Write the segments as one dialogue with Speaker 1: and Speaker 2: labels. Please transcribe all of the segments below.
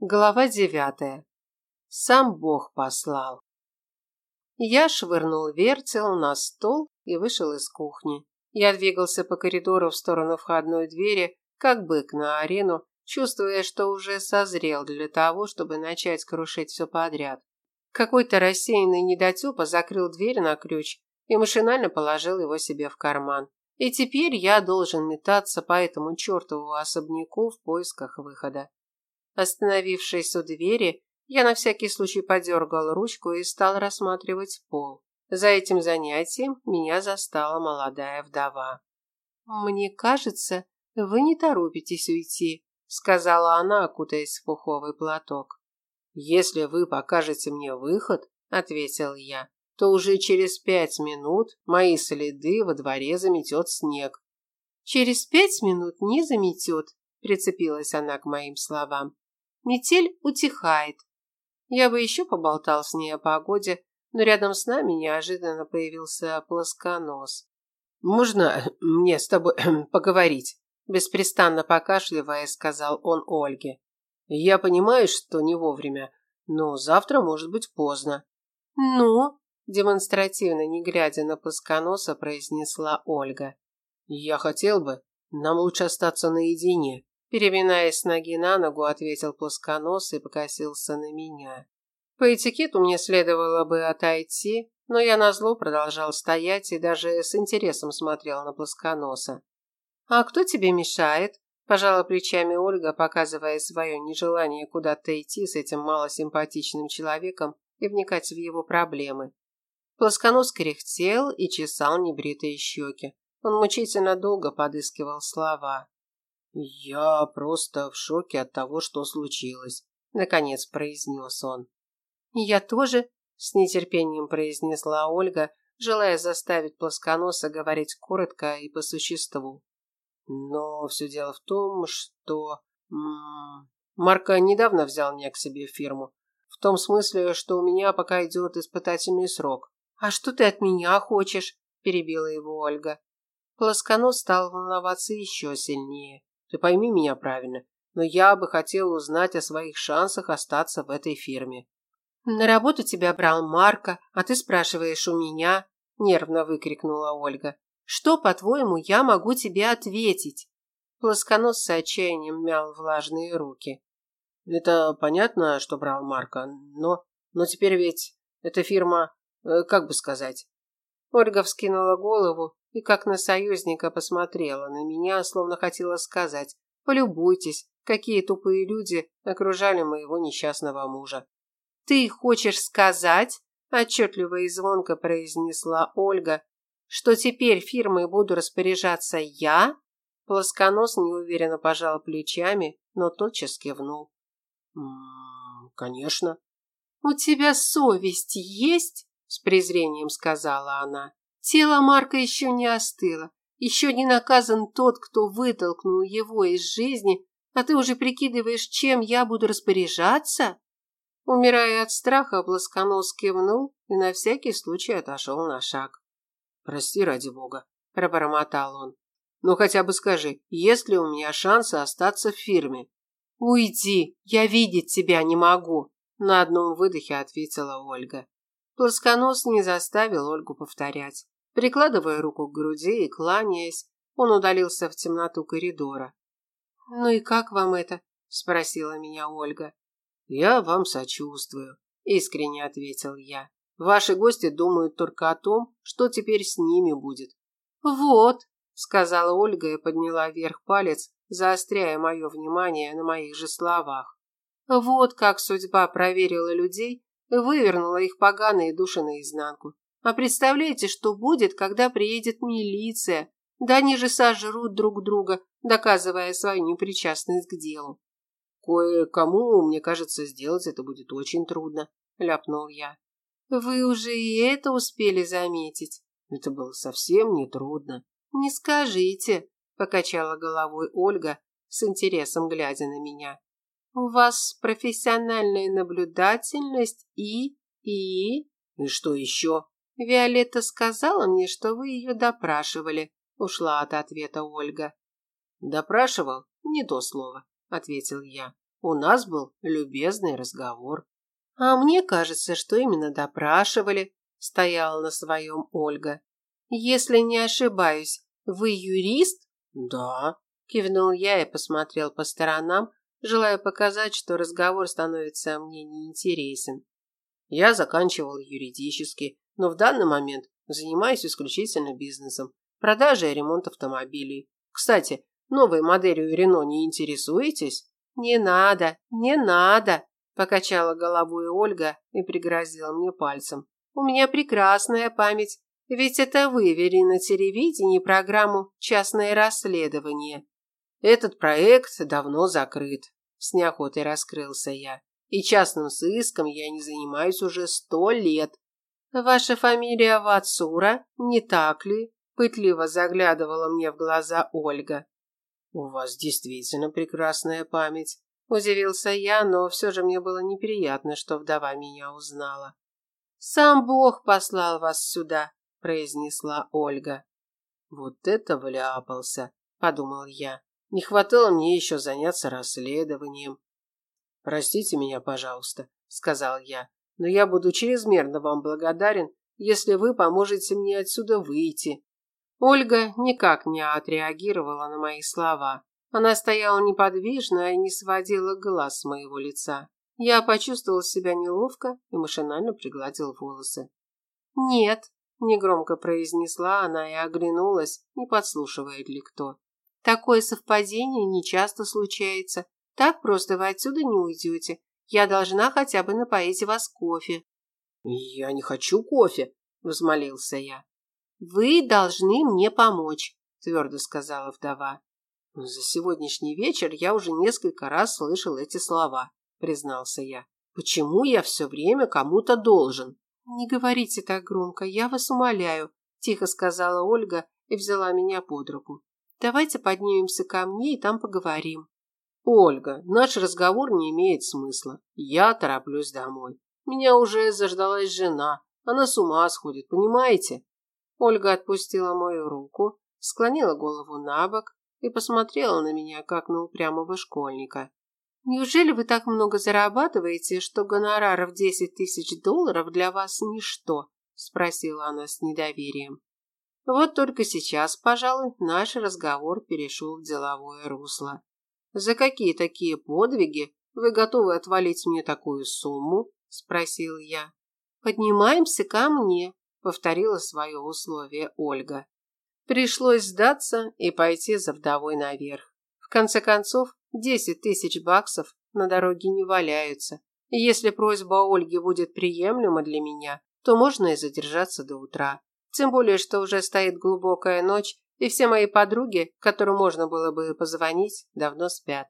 Speaker 1: Глава девятая. Сам Бог послал. Я швырнул вертел на стол и вышел из кухни. Я двигался по коридору в сторону входной двери, как бык на арену, чувствуя, что уже созрел для того, чтобы начать крушить все подряд. Какой-то рассеянный недотепа закрыл дверь на ключ и машинально положил его себе в карман. И теперь я должен метаться по этому чертову особняку в поисках выхода. Остановившись у двери, я на всякий случай подергал ручку и стал рассматривать пол. За этим занятием меня застала молодая вдова. «Мне кажется, вы не торопитесь уйти», – сказала она, окутаясь в пуховый платок.
Speaker 2: «Если вы покажете мне выход», – ответил я, – то уже через пять минут мои следы во дворе заметет снег.
Speaker 1: «Через пять минут не заметет», – прицепилась она к моим словам. «Метель утихает. Я бы еще поболтал с ней о погоде, но рядом с нами неожиданно появился плосконос.
Speaker 2: «Можно мне с тобой поговорить?»
Speaker 1: Беспрестанно покашливая, сказал он Ольге.
Speaker 2: «Я понимаю, что не вовремя, но завтра может быть поздно».
Speaker 1: «Ну?» – демонстративно, не глядя на плосконоса, произнесла Ольга.
Speaker 2: «Я хотел бы. Нам лучше остаться наедине»,
Speaker 1: Переминаясь с ноги на ногу, ответил плосконос и покосился на меня. По этикету мне следовало бы отойти, но я назло продолжал стоять и даже с интересом смотрел на плосконоса. «А кто тебе мешает?» – пожала плечами Ольга, показывая свое нежелание куда-то идти с этим малосимпатичным человеком и вникать в его проблемы. Плосконос кряхтел и чесал небритые щеки. Он мучительно долго подыскивал слова.
Speaker 2: «Я просто в шоке от того, что случилось», – наконец произнес он.
Speaker 1: «Я тоже», – с нетерпением произнесла Ольга, желая заставить плосконоса говорить коротко и по существу.
Speaker 2: «Но все дело в том, что... М -м, Марка недавно взял меня к себе в фирму. В том смысле, что у меня пока идет испытательный срок».
Speaker 1: «А что ты от меня хочешь?» – перебила его Ольга. Плосконос стал волноваться еще сильнее.
Speaker 2: Ты пойми меня правильно, но я бы хотел узнать о своих шансах остаться в этой фирме.
Speaker 1: На работу тебя брал Марка, а ты спрашиваешь у меня, нервно выкрикнула Ольга. Что, по-твоему, я могу тебе ответить? Плосконос с отчаянием мял влажные руки.
Speaker 2: Это понятно, что брал Марка, но но теперь ведь эта фирма, э, как бы сказать.
Speaker 1: Ольга вскинула голову и как на союзника посмотрела на меня, словно хотела сказать «Полюбуйтесь, какие тупые люди окружали моего несчастного мужа». «Ты хочешь сказать?» – отчетливо и звонко произнесла Ольга, «что теперь фирмой буду распоряжаться я?» Плосконос неуверенно пожал плечами, но тотчас кивнул.
Speaker 2: «М -м, «Конечно».
Speaker 1: «У тебя совесть есть?» – с презрением сказала она. Тело Марка еще не остыло. Еще не наказан тот, кто вытолкнул его из жизни, а ты уже прикидываешь, чем я буду распоряжаться? Умирая от страха, Плосконос кивнул и на всякий случай отошел на шаг.
Speaker 2: «Прости, ради бога», – пробормотал он. «Ну хотя бы скажи, есть ли у меня шансы остаться в фирме?»
Speaker 1: «Уйди, я видеть тебя не могу», – на одном выдохе ответила Ольга. Плосконос не заставил Ольгу повторять. Прикладывая руку к груди и кланяясь, он удалился в темноту коридора. «Ну и как вам это?» – спросила меня Ольга.
Speaker 2: «Я вам сочувствую», – искренне ответил я. «Ваши гости думают только о том, что теперь с ними будет».
Speaker 1: «Вот», – сказала Ольга и подняла вверх палец, заостряя мое внимание на моих же словах. «Вот как судьба проверила людей, вывернула их поганые души наизнанку. А представляете, что будет, когда приедет милиция? Да они же сожрут друг друга, доказывая свою непричастность к делу.
Speaker 2: Кое-кому, мне кажется, сделать это будет очень трудно, ляпнул я.
Speaker 1: Вы уже и это успели заметить.
Speaker 2: Это было совсем не трудно.
Speaker 1: Не скажите, покачала головой Ольга, с интересом глядя на меня. У вас профессиональная наблюдательность и... и...
Speaker 2: И что еще?
Speaker 1: Виолетта сказала мне, что вы ее допрашивали, ушла от ответа Ольга.
Speaker 2: Допрашивал? Не то слово, ответил я. У нас был любезный разговор.
Speaker 1: А мне кажется, что именно допрашивали, стояла на своем Ольга. Если не ошибаюсь, вы юрист?
Speaker 2: Да,
Speaker 1: кивнул я и посмотрел по сторонам, желая показать, что разговор становится мне неинтересен.
Speaker 2: Я заканчивал юридически, но в данный момент занимаюсь исключительно бизнесом, продажей и ремонт автомобилей. Кстати, новой моделью Рено не интересуетесь?
Speaker 1: Не надо, не надо, покачала головой Ольга и пригрозила мне пальцем. У меня прекрасная память, ведь это вы вели на телевидении программу «Частное расследование».
Speaker 2: Этот проект давно закрыт, с неохотой раскрылся я. И частным сыском я не занимаюсь уже сто лет.
Speaker 1: Ваша фамилия Вацура, не так ли? Пытливо заглядывала мне в глаза Ольга.
Speaker 2: У вас действительно прекрасная память.
Speaker 1: Удивился я, но все же мне было неприятно, что вдова меня узнала. «Сам Бог послал вас сюда», – произнесла Ольга.
Speaker 2: «Вот это вляпался», – подумал я. «Не хватало мне еще заняться расследованием». «Простите меня, пожалуйста», – сказал я, «но я буду чрезмерно вам благодарен, если вы поможете мне отсюда выйти».
Speaker 1: Ольга никак не отреагировала на мои слова. Она стояла неподвижно и не сводила глаз с моего лица. Я почувствовал себя неловко и машинально пригладил волосы. «Нет», – негромко произнесла она и оглянулась, не подслушивает ли кто. «Такое совпадение нечасто случается. Так просто вы отсюда не уйдете. Я должна хотя бы напоить вас кофе».
Speaker 2: «Я не хочу кофе», – взмолился я.
Speaker 1: «Вы должны мне помочь», – твердо сказала вдова.
Speaker 2: За сегодняшний вечер я уже несколько раз слышал эти слова, признался я. Почему я все время кому-то должен?
Speaker 1: Не говорите так громко, я вас умоляю, тихо сказала Ольга и взяла меня под руку. Давайте поднимемся ко мне и там поговорим.
Speaker 2: Ольга, наш разговор не имеет смысла. Я тороплюсь домой. Меня уже заждалась жена. Она с ума сходит, понимаете?
Speaker 1: Ольга отпустила мою руку, склонила голову на бок и посмотрела на меня, как на упрямого школьника. «Неужели вы так много зарабатываете, что гонорар в десять тысяч долларов для вас ничто?» – спросила она с недоверием. Вот только сейчас, пожалуй, наш разговор перешел в деловое русло. «За какие такие подвиги вы готовы отвалить мне такую сумму?» – спросил я. «Поднимаемся ко мне», – повторила свое условие Ольга. Пришлось сдаться и пойти за вдовой наверх. В конце концов, десять тысяч баксов на дороге не валяются. И если просьба Ольги будет приемлема для меня, то можно и задержаться до утра. Тем более, что уже стоит глубокая ночь, и все мои подруги, которым можно было бы позвонить, давно спят.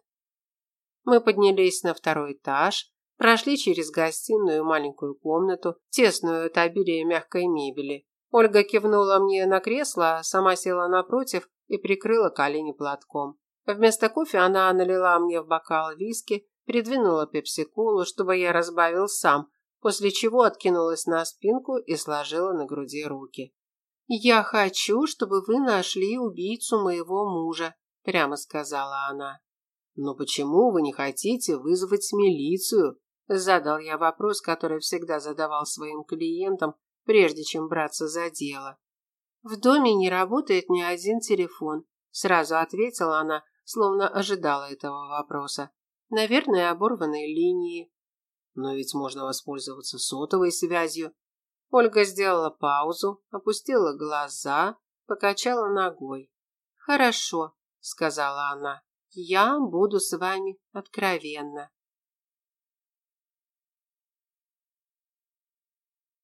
Speaker 1: Мы поднялись на второй этаж, прошли через гостиную и маленькую комнату, тесную от обилия мягкой мебели, Ольга кивнула мне на кресло, сама села напротив и прикрыла колени платком. Вместо кофе она налила мне в бокал виски, придвинула пепси-колу, чтобы я разбавил сам, после чего откинулась на спинку и сложила на груди руки. «Я хочу, чтобы вы нашли убийцу моего мужа», – прямо сказала она.
Speaker 2: «Но почему вы не хотите вызвать милицию?» – задал я вопрос, который всегда задавал своим клиентам, прежде чем браться за дело.
Speaker 1: В доме не работает ни один телефон, сразу ответила она, словно ожидала этого вопроса. Наверное, оборванные линии.
Speaker 2: Но ведь можно воспользоваться сотовой связью.
Speaker 1: Ольга сделала паузу, опустила глаза, покачала ногой. Хорошо, сказала она. Я буду с вами откровенна.